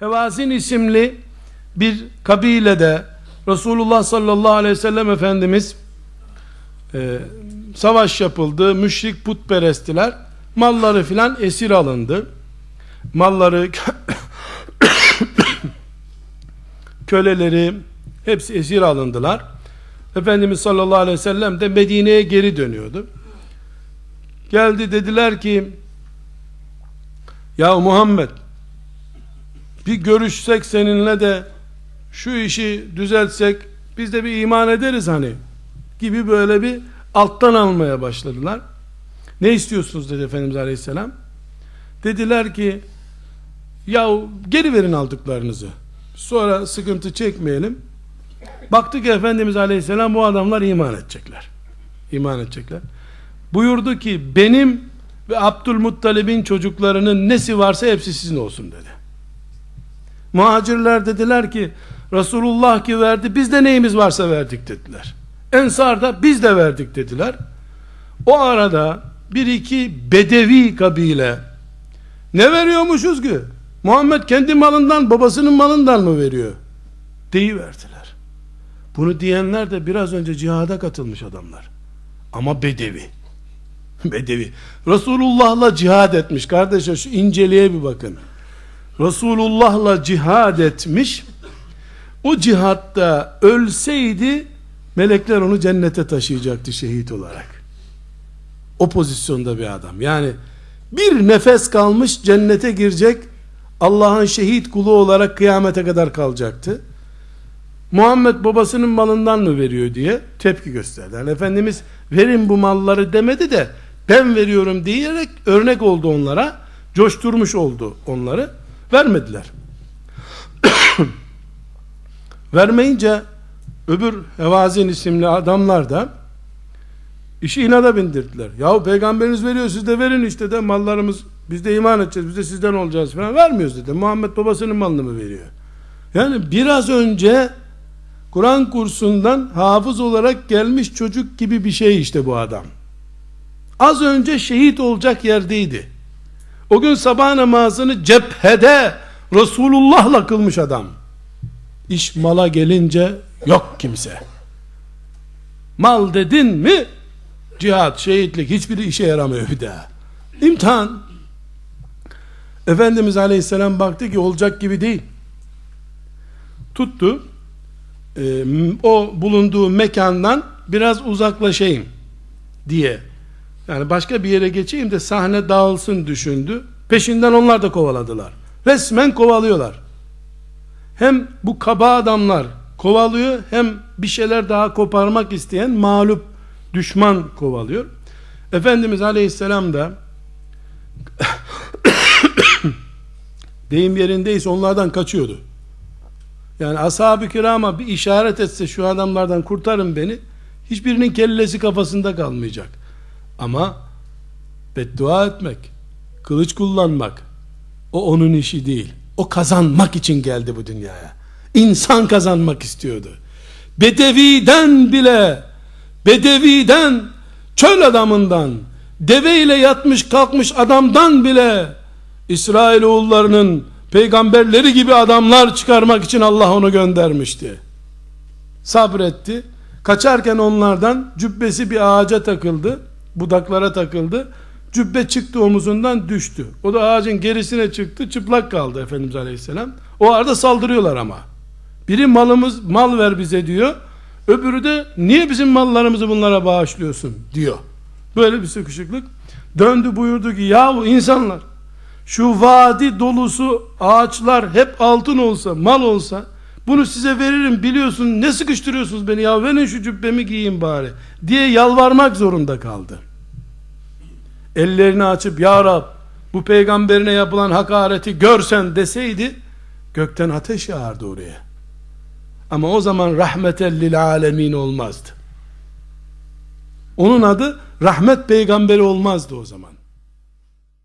Hevazin isimli bir kabilede Resulullah sallallahu aleyhi ve sellem Efendimiz e, savaş yapıldı. Müşrik putperestiler malları filan esir alındı. Malları köleleri hepsi esir alındılar. Efendimiz sallallahu aleyhi ve sellem de Medine'ye geri dönüyordu. Geldi dediler ki ya Muhammed bir görüşsek seninle de şu işi düzeltsek biz de bir iman ederiz hani gibi böyle bir alttan almaya başladılar. Ne istiyorsunuz dedi Efendimiz Aleyhisselam. Dediler ki ya geri verin aldıklarınızı. Sonra sıkıntı çekmeyelim. Baktık Efendimiz Aleyhisselam bu adamlar iman edecekler. İman edecekler. Buyurdu ki benim ve Abdülmuttalib'in çocuklarının nesi varsa hepsi sizin olsun dedi. Muhacirler dediler ki Resulullah ki verdi biz de neyimiz varsa verdik dediler. Ensar da biz de verdik dediler. O arada bir iki bedevi kabile ne veriyormuşuz ki? Muhammed kendi malından babasının malından mı veriyor? Deyiverdiler. Bunu diyenler de biraz önce cihada katılmış adamlar. Ama bedevi. bedevi. Resulullah'la cihad etmiş. Kardeşler şu inceliğe bir bakın. Resulullah'la cihad etmiş. O cihatta ölseydi melekler onu cennete taşıyacaktı şehit olarak. O pozisyonda bir adam. Yani bir nefes kalmış cennete girecek Allah'ın şehit kulu olarak kıyamete kadar kalacaktı. Muhammed babasının malından mı veriyor diye tepki gösterdi. Yani Efendimiz verin bu malları demedi de ben veriyorum diyerek örnek oldu onlara. Coşturmuş oldu onları. Vermediler. Vermeyince öbür Hevazin isimli adamlar da işi inada bindirdiler. Yahu peygamberiniz veriyor siz de verin işte de mallarımız biz de iman edeceğiz biz de sizden olacağız falan vermiyoruz dedi. Muhammed babasının malını mı veriyor? Yani biraz önce Kur'an kursundan hafız olarak gelmiş çocuk gibi bir şey işte bu adam. Az önce şehit olacak yerdeydi. O gün sabah namazını cephede Resulullah'la kılmış adam. İş mala gelince yok kimse. Mal dedin mi cihat, şehitlik hiçbiri işe yaramıyor bir daha. İmtihan. Efendimiz Aleyhisselam baktı ki olacak gibi değil. Tuttu. E, o bulunduğu mekandan biraz uzaklaşayım diye yani başka bir yere geçeyim de sahne dağılsın düşündü. Peşinden onlar da kovaladılar. Resmen kovalıyorlar. Hem bu kaba adamlar kovalıyor hem bir şeyler daha koparmak isteyen mağlup düşman kovalıyor. Efendimiz Aleyhisselam da deyim yerindeyse onlardan kaçıyordu. Yani ashab-ı kirama bir işaret etse şu adamlardan kurtarın beni hiçbirinin kellesi kafasında kalmayacak. Ama beddua etmek, kılıç kullanmak o onun işi değil. O kazanmak için geldi bu dünyaya. İnsan kazanmak istiyordu. Bedeviden bile Bedeviden çöl adamından deveyle yatmış kalkmış adamdan bile İsrail oğullarının peygamberleri gibi adamlar çıkarmak için Allah onu göndermişti. Sabretti. Kaçarken onlardan cübbesi bir ağaca takıldı budaklara takıldı. Cübbe çıktı omuzundan düştü. O da ağacın gerisine çıktı. Çıplak kaldı Efendimiz Aleyhisselam. O arada saldırıyorlar ama. Biri malımız mal ver bize diyor. Öbürü de niye bizim mallarımızı bunlara bağışlıyorsun diyor. Böyle bir sıkışıklık. Döndü buyurdu ki yahu insanlar şu vadi dolusu ağaçlar hep altın olsa mal olsa bunu size veririm biliyorsun ne sıkıştırıyorsunuz beni ya verin şu cübbemi giyeyim bari diye yalvarmak zorunda kaldı. Ellerini açıp ya Rab bu peygamberine yapılan hakareti görsen deseydi gökten ateş yağardı oraya. Ama o zaman rahmeten lil alemin olmazdı. Onun adı rahmet peygamberi olmazdı o zaman.